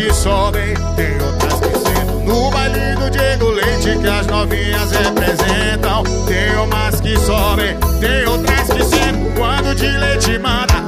que sobem, tem outras que sentam. No baile do Diego Leite que as novinhas representam. Tem umas que sobem, tem outras que sentam. Quando de leite mata